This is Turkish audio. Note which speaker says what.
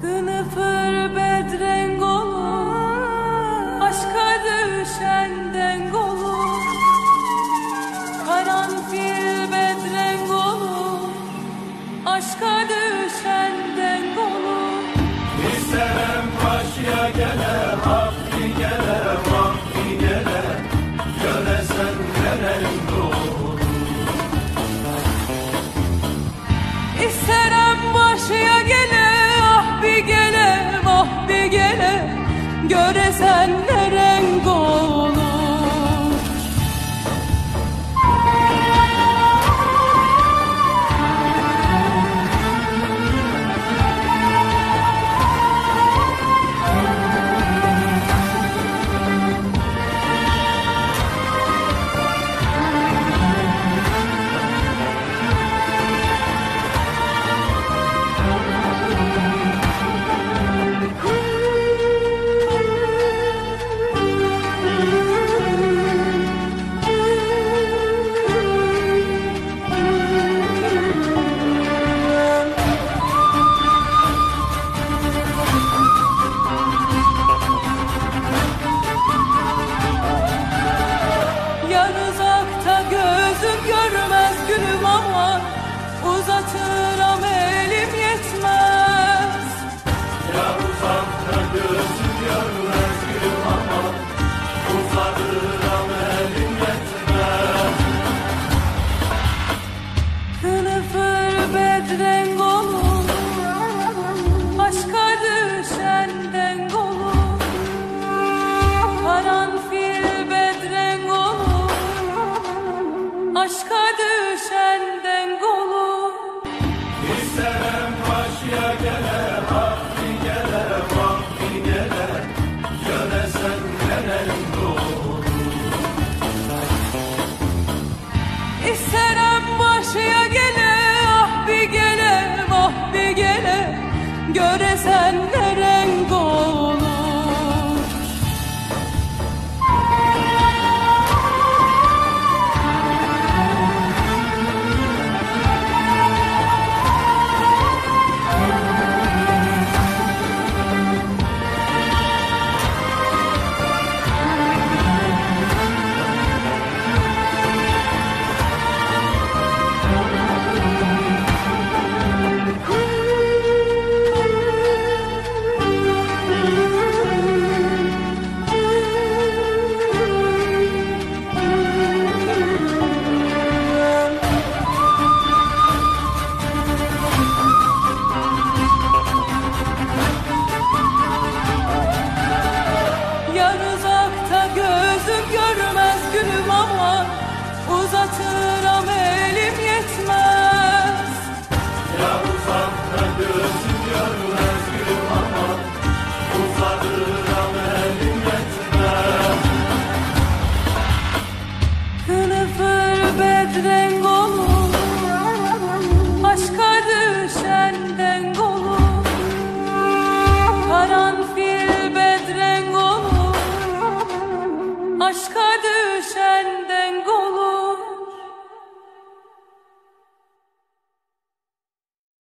Speaker 1: Kınıfır bedrenk olur Aşka düşen denk olur Karanfil bedrenk olur Aşka düşen denk olur
Speaker 2: İsterim karşıya gele, vakti gele, vakti gele. Göresen veren doğru
Speaker 1: İsterem başıya gele Göresen ne renk uzakta gözüm görmez gülüm ama Uzatırım elim Uzatırım elim yetmez.
Speaker 2: Ya uzakta gözüm görmez gülüm ama Uzadıram elim yetmez.
Speaker 1: Kınıfır bedrenk olur. Aşka düşen denk olur. Karanfil bedrenk olur. Aşka